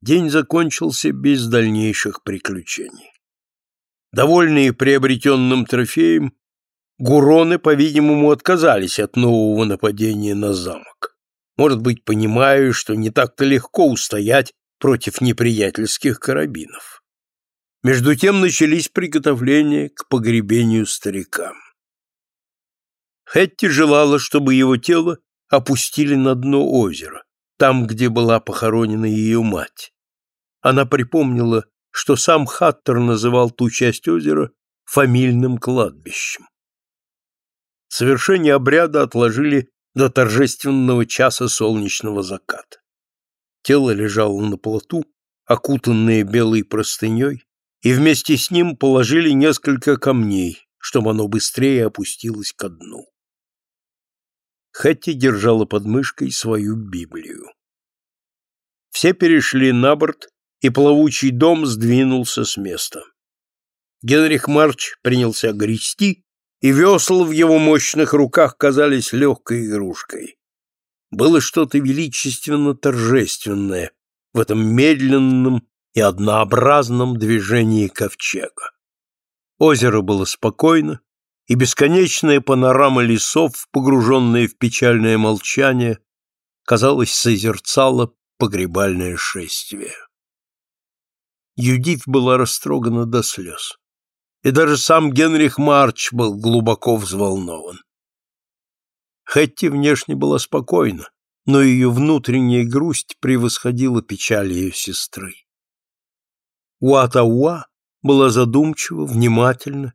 День закончился без дальнейших приключений. Довольные приобретенным трофеем, гуроны, по-видимому, отказались от нового нападения на замок. Может быть, понимая, что не так-то легко устоять против неприятельских карабинов. Между тем начались приготовления к погребению старика. Хетти желала, чтобы его тело опустили на дно озера, там, где была похоронена ее мать. Она припомнила, что сам Хаттер называл ту часть озера фамильным кладбищем. Совершение обряда отложили до торжественного часа солнечного заката. Тело лежало на плоту, окутанное белой простыней, и вместе с ним положили несколько камней, чтобы оно быстрее опустилось ко дну. Хэтти держала под мышкой свою Библию. Все перешли на борт, и плавучий дом сдвинулся с места. Генрих Марч принялся грести, и весла в его мощных руках казались легкой игрушкой. Было что-то величественно торжественное в этом медленном и однообразном движении ковчега. Озеро было спокойно, и бесконечная панорама лесов, погруженная в печальное молчание, казалось, созерцала погребальное шествие. Юдив была растрогана до слез, и даже сам Генрих Марч был глубоко взволнован. Хэтти внешне была спокойна, но ее внутренняя грусть превосходила печаль ее сестры. Уатауа была задумчива, внимательна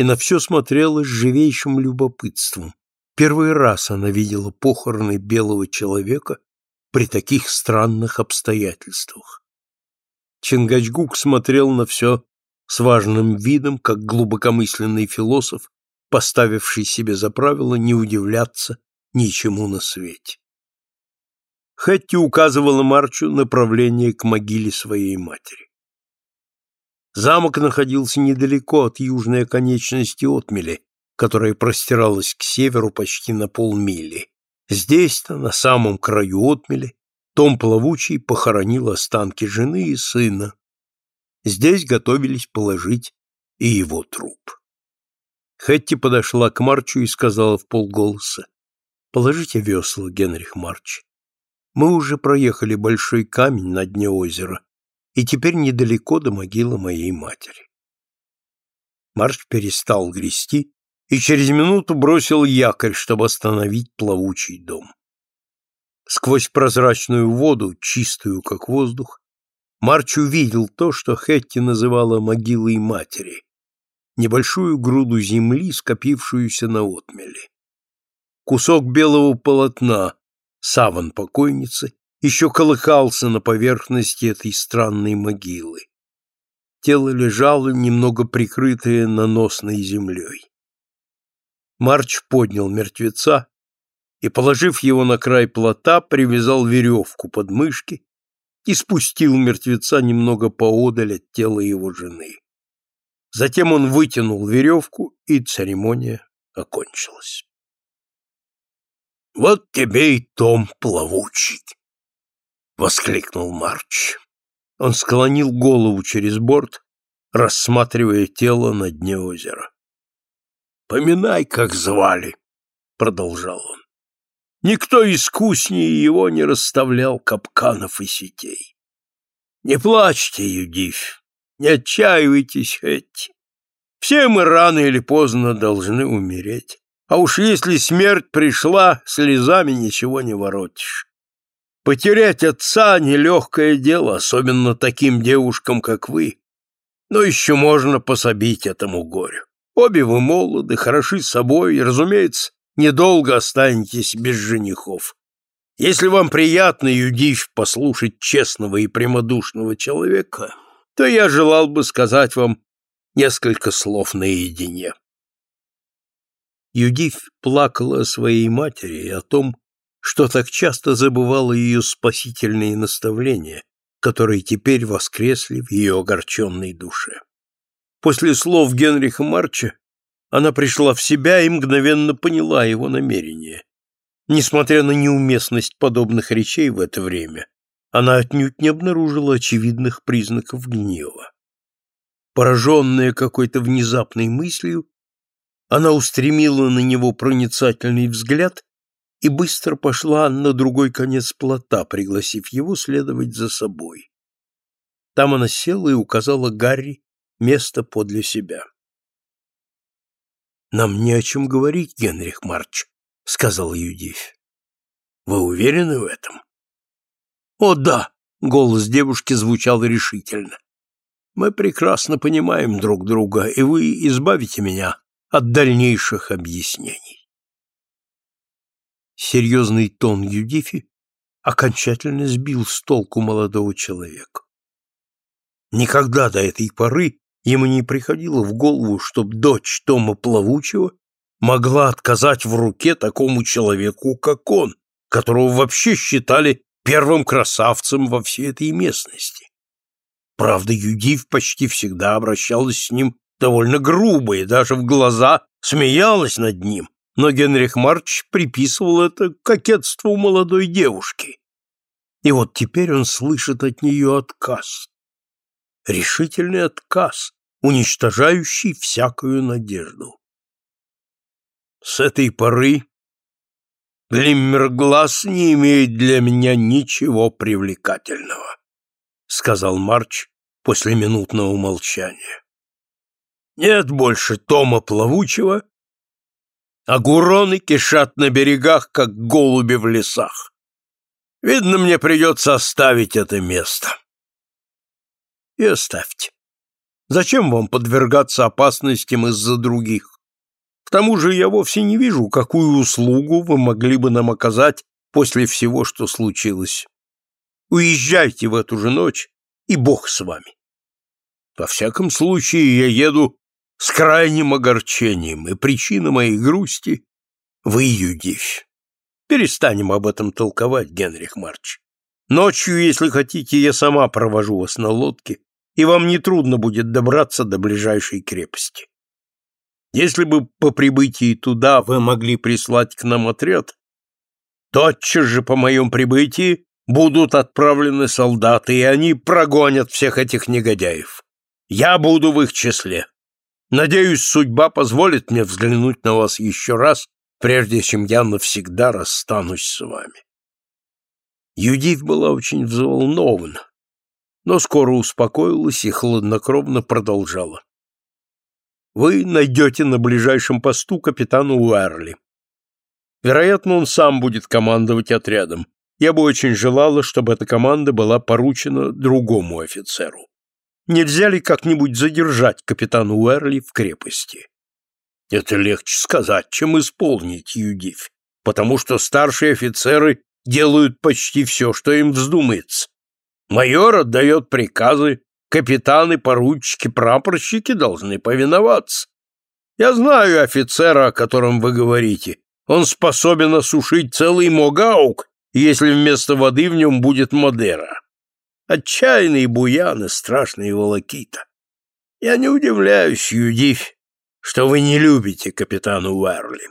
и на все смотрела с живейшим любопытством. Первый раз она видела похороны белого человека при таких странных обстоятельствах. Чингачгук смотрел на все с важным видом, как глубокомысленный философ, поставивший себе за правило не удивляться ничему на свете. Хэтти указывала Марчу направление к могиле своей матери. Замок находился недалеко от южной оконечности отмели, которая простиралась к северу почти на полмили. Здесь-то, на самом краю отмели, том плавучий похоронил останки жены и сына. Здесь готовились положить и его труп. Хэтти подошла к Марчу и сказала в полголоса, «Положите весла, Генрих Марч. Мы уже проехали большой камень на дне озера, и теперь недалеко до могилы моей матери». Марч перестал грести и через минуту бросил якорь, чтобы остановить плавучий дом. Сквозь прозрачную воду, чистую как воздух, Марч увидел то, что Хетти называла могилой матери небольшую груду земли, скопившуюся на отмеле. Кусок белого полотна, саван покойницы, еще колыхался на поверхности этой странной могилы. Тело лежало, немного прикрытое наносной землей. Марч поднял мертвеца и, положив его на край плота, привязал веревку под мышки и спустил мертвеца немного поодаль от тела его жены. Затем он вытянул веревку, и церемония окончилась. «Вот тебе и том плавучий!» — воскликнул Марч. Он склонил голову через борт, рассматривая тело на дне озера. «Поминай, как звали!» — продолжал он. Никто искуснее его не расставлял капканов и сетей. Не плачьте, Юдивь, не отчаивайтесь, Хэтти. Все мы рано или поздно должны умереть. А уж если смерть пришла, слезами ничего не воротишь. Потерять отца — нелегкое дело, особенно таким девушкам, как вы. Но еще можно пособить этому горю. Обе вы молоды, хороши собой, и, разумеется, недолго останетесь без женихов. Если вам приятно, Юдив, послушать честного и прямодушного человека, то я желал бы сказать вам несколько слов наедине. Юдив плакала о своей матери и о том, что так часто забывала ее спасительные наставления, которые теперь воскресли в ее огорченной душе. После слов Генриха Марча она пришла в себя и мгновенно поняла его намерение. Несмотря на неуместность подобных речей в это время, она отнюдь не обнаружила очевидных признаков гнева. Пораженная какой-то внезапной мыслью, она устремила на него проницательный взгляд и быстро пошла на другой конец плота, пригласив его следовать за собой. Там она села и указала Гарри место подле себя. «Нам не о чем говорить, Генрих Марч», — сказал Юдивь. «Вы уверены в этом?» «О, да!» — голос девушки звучал решительно. «Мы прекрасно понимаем друг друга, и вы избавите меня от дальнейших объяснений». Серьезный тон Юдифи окончательно сбил с толку молодого человека. Никогда до этой поры ему не приходило в голову, чтобы дочь Тома Плавучего могла отказать в руке такому человеку, как он, которого вообще считали первым красавцем во всей этой местности. Правда, Юдив почти всегда обращалась с ним довольно грубо и даже в глаза смеялась над ним, но Генрих Марч приписывал это кокетству молодой девушки. И вот теперь он слышит от нее отказ. Решительный отказ, уничтожающий всякую надежду. С этой поры Глиммерглаз не имеет для меня ничего привлекательного, сказал Марч после минутного молчания. Нет больше Тома Плавучего, а гуроны кишат на берегах, как голуби в лесах. Видно, мне придется оставить это место. И оставьте. Зачем вам подвергаться опасностям из-за других? К тому же я вовсе не вижу, какую услугу вы могли бы нам оказать после всего, что случилось. Уезжайте в эту же ночь, и Бог с вами. Во всяком случае, я еду с крайним огорчением, и причина моей грусти — вы, Юдивь. Перестанем об этом толковать, Генрих Марч. Ночью, если хотите, я сама провожу вас на лодке, и вам нетрудно будет добраться до ближайшей крепости. Если бы по прибытии туда вы могли прислать к нам отряд, тотчас же по моем прибытии будут отправлены солдаты, и они прогонят всех этих негодяев. Я буду в их числе. Надеюсь, судьба позволит мне взглянуть на вас еще раз, прежде чем я навсегда расстанусь с вами. Юдив была очень взволнована, но скоро успокоилась и хладнокровно продолжала вы найдете на ближайшем посту капитана Уэрли. Вероятно, он сам будет командовать отрядом. Я бы очень желала, чтобы эта команда была поручена другому офицеру. Нельзя ли как-нибудь задержать капитана Уэрли в крепости? Это легче сказать, чем исполнить, Юдив, потому что старшие офицеры делают почти все, что им вздумается. Майор отдает приказы, Капитаны, поручики, прапорщики должны повиноваться. Я знаю офицера, о котором вы говорите. Он способен осушить целый Могаук, если вместо воды в нем будет Мадера. Отчаянные буяны, страшные волокита. Я не удивляюсь, Юдивь, что вы не любите капитана Уэрли.